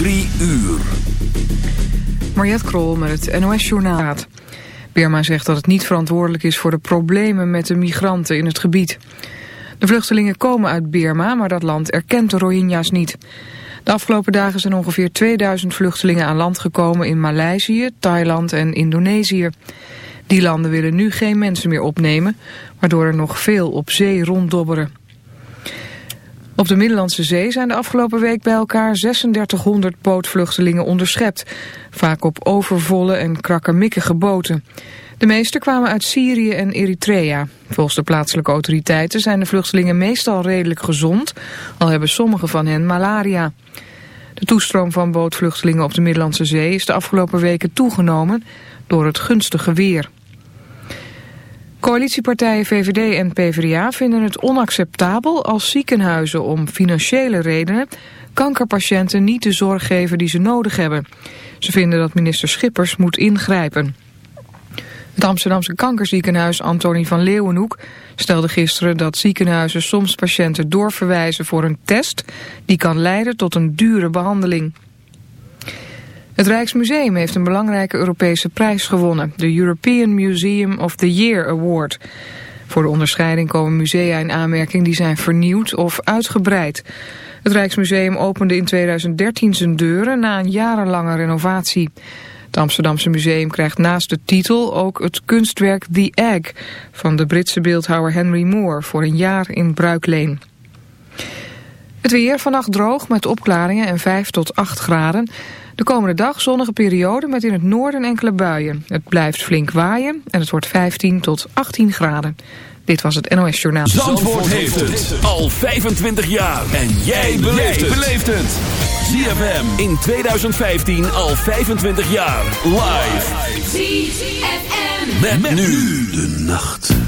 Drie uur. Mariette Krol met het NOS Journaal. Birma zegt dat het niet verantwoordelijk is voor de problemen met de migranten in het gebied. De vluchtelingen komen uit Birma, maar dat land erkent de Rohingya's niet. De afgelopen dagen zijn ongeveer 2000 vluchtelingen aan land gekomen in Maleisië, Thailand en Indonesië. Die landen willen nu geen mensen meer opnemen, waardoor er nog veel op zee ronddobberen. Op de Middellandse Zee zijn de afgelopen week bij elkaar 3600 bootvluchtelingen onderschept. Vaak op overvolle en krakkemikkige boten. De meeste kwamen uit Syrië en Eritrea. Volgens de plaatselijke autoriteiten zijn de vluchtelingen meestal redelijk gezond, al hebben sommige van hen malaria. De toestroom van bootvluchtelingen op de Middellandse Zee is de afgelopen weken toegenomen door het gunstige weer. Coalitiepartijen VVD en PvdA vinden het onacceptabel als ziekenhuizen om financiële redenen kankerpatiënten niet de zorg geven die ze nodig hebben. Ze vinden dat minister Schippers moet ingrijpen. Het Amsterdamse kankerziekenhuis Antonie van Leeuwenhoek stelde gisteren dat ziekenhuizen soms patiënten doorverwijzen voor een test die kan leiden tot een dure behandeling. Het Rijksmuseum heeft een belangrijke Europese prijs gewonnen, de European Museum of the Year Award. Voor de onderscheiding komen musea in aanmerking die zijn vernieuwd of uitgebreid. Het Rijksmuseum opende in 2013 zijn deuren na een jarenlange renovatie. Het Amsterdamse museum krijgt naast de titel ook het kunstwerk The Egg van de Britse beeldhouwer Henry Moore voor een jaar in bruikleen. Het weer vannacht droog met opklaringen en 5 tot 8 graden. De komende dag zonnige periode met in het noorden enkele buien. Het blijft flink waaien en het wordt 15 tot 18 graden. Dit was het NOS Journaal. Zandvoort, heeft het al 25 jaar. En jij beleeft het. ZFM in 2015 al 25 jaar. Live. ZFM. Met, met nu de nacht.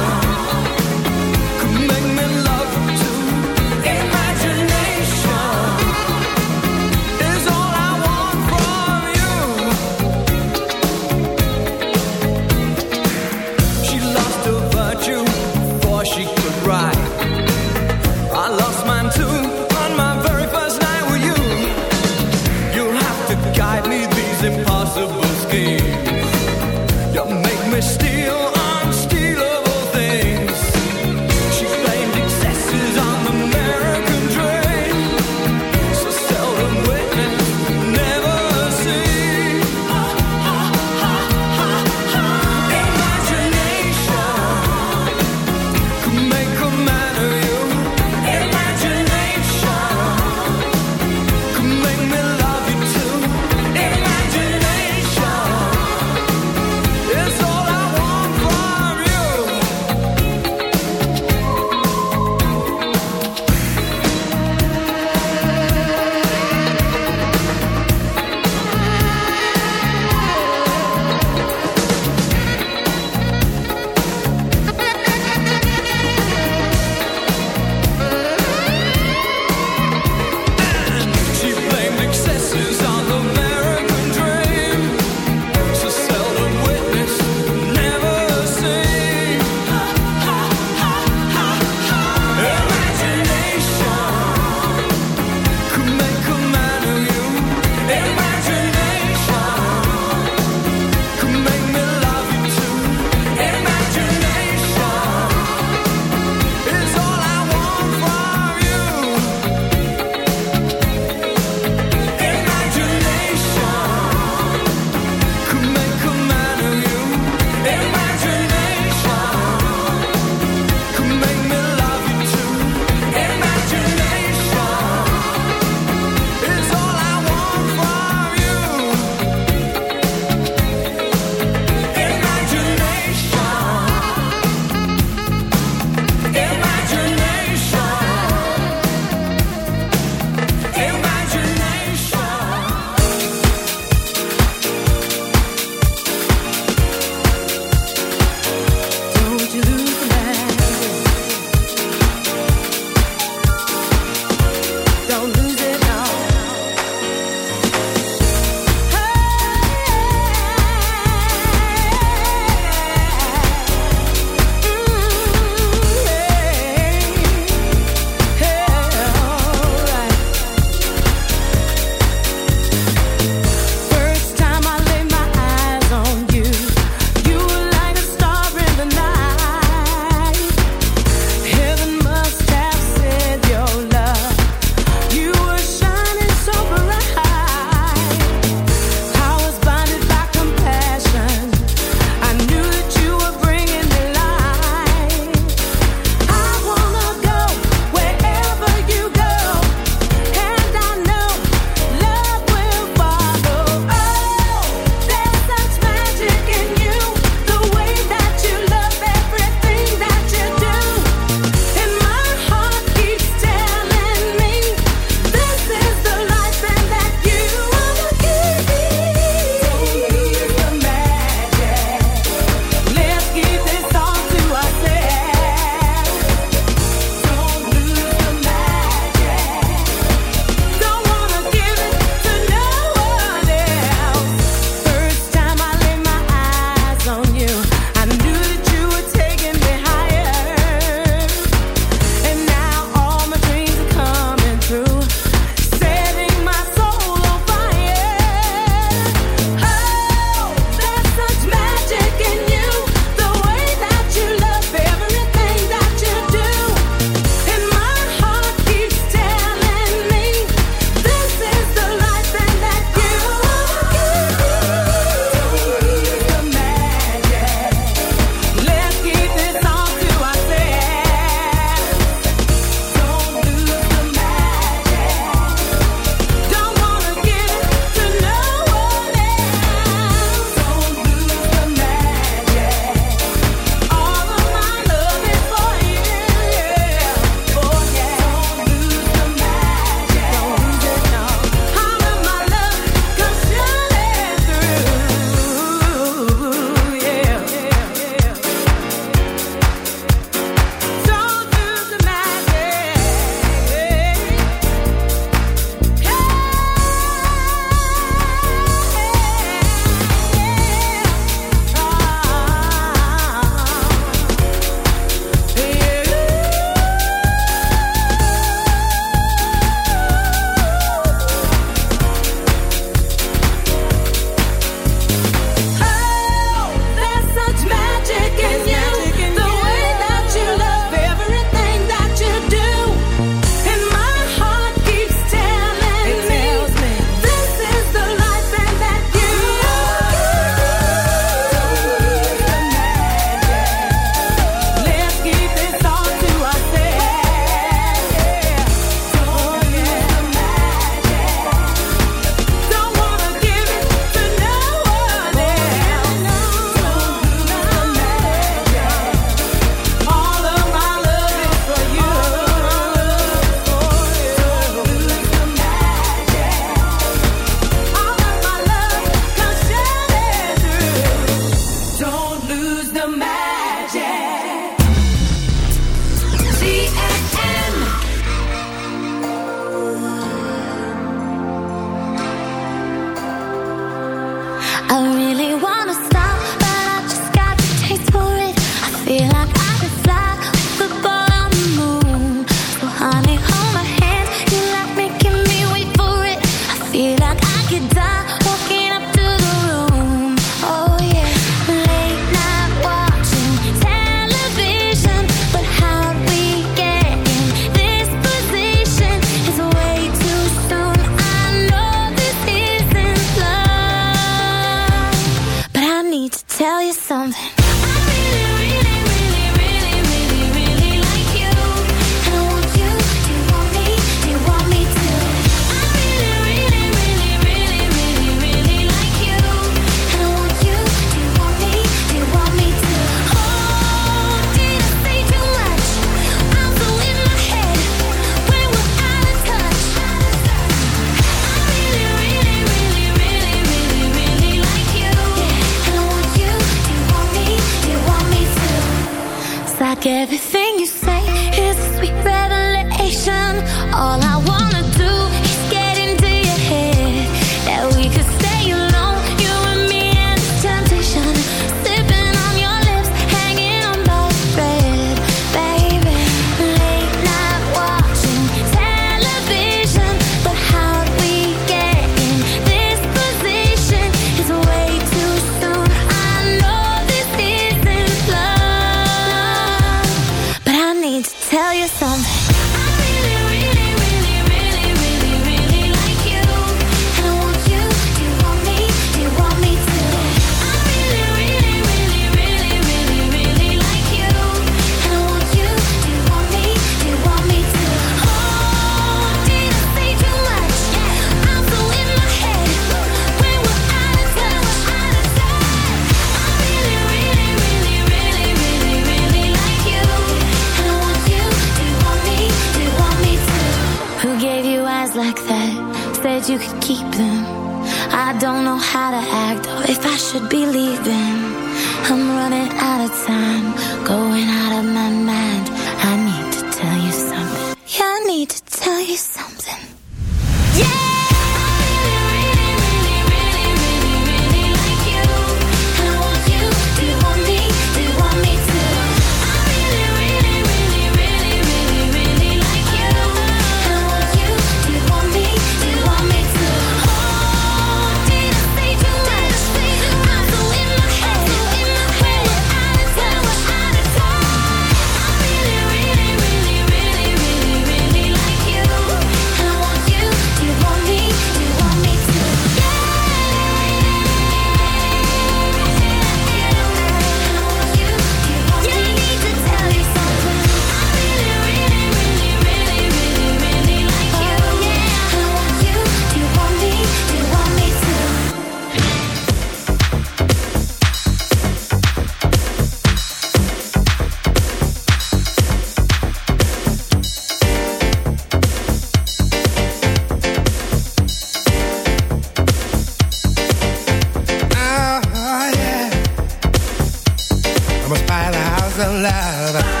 alive.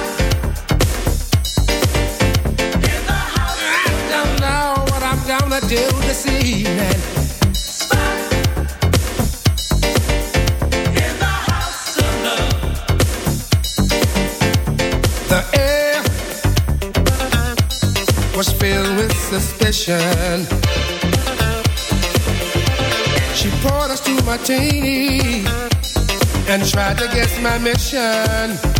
gonna do this evening. Spot in the house of love. The air was filled with suspicion. She poured us my martinis and tried to guess my mission.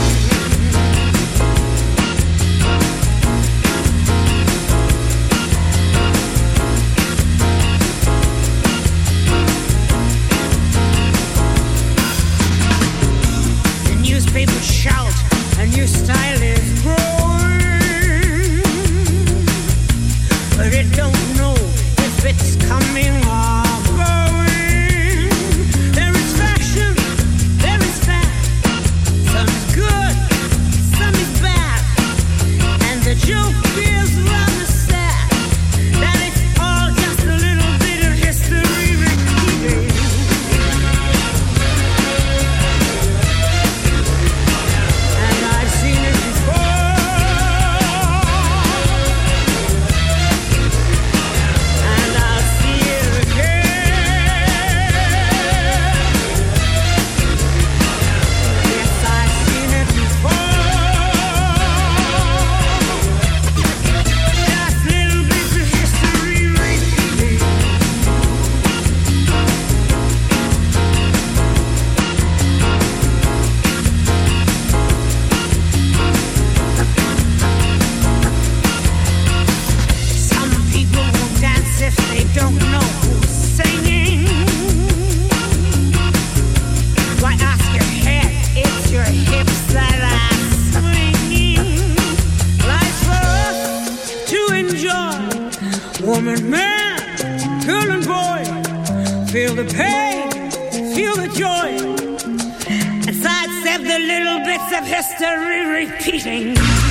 and man, cool and boy, feel the pain, feel the joy. and sidestep the little bits of history repeating.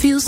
To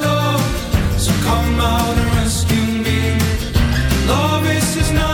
Love. So come out and rescue me. Love is just not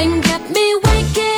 And get me waking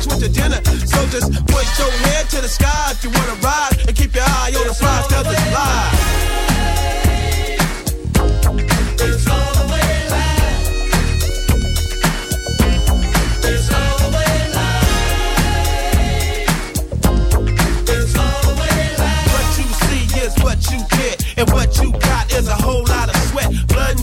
some with your dinner. So just point your head to the sky if you wanna ride, and keep your eye on the prize, cause it's live. It's all the way live. It's all live. It's all the way live. What you see is what you get, and what you got is a whole lot of sweat, blood,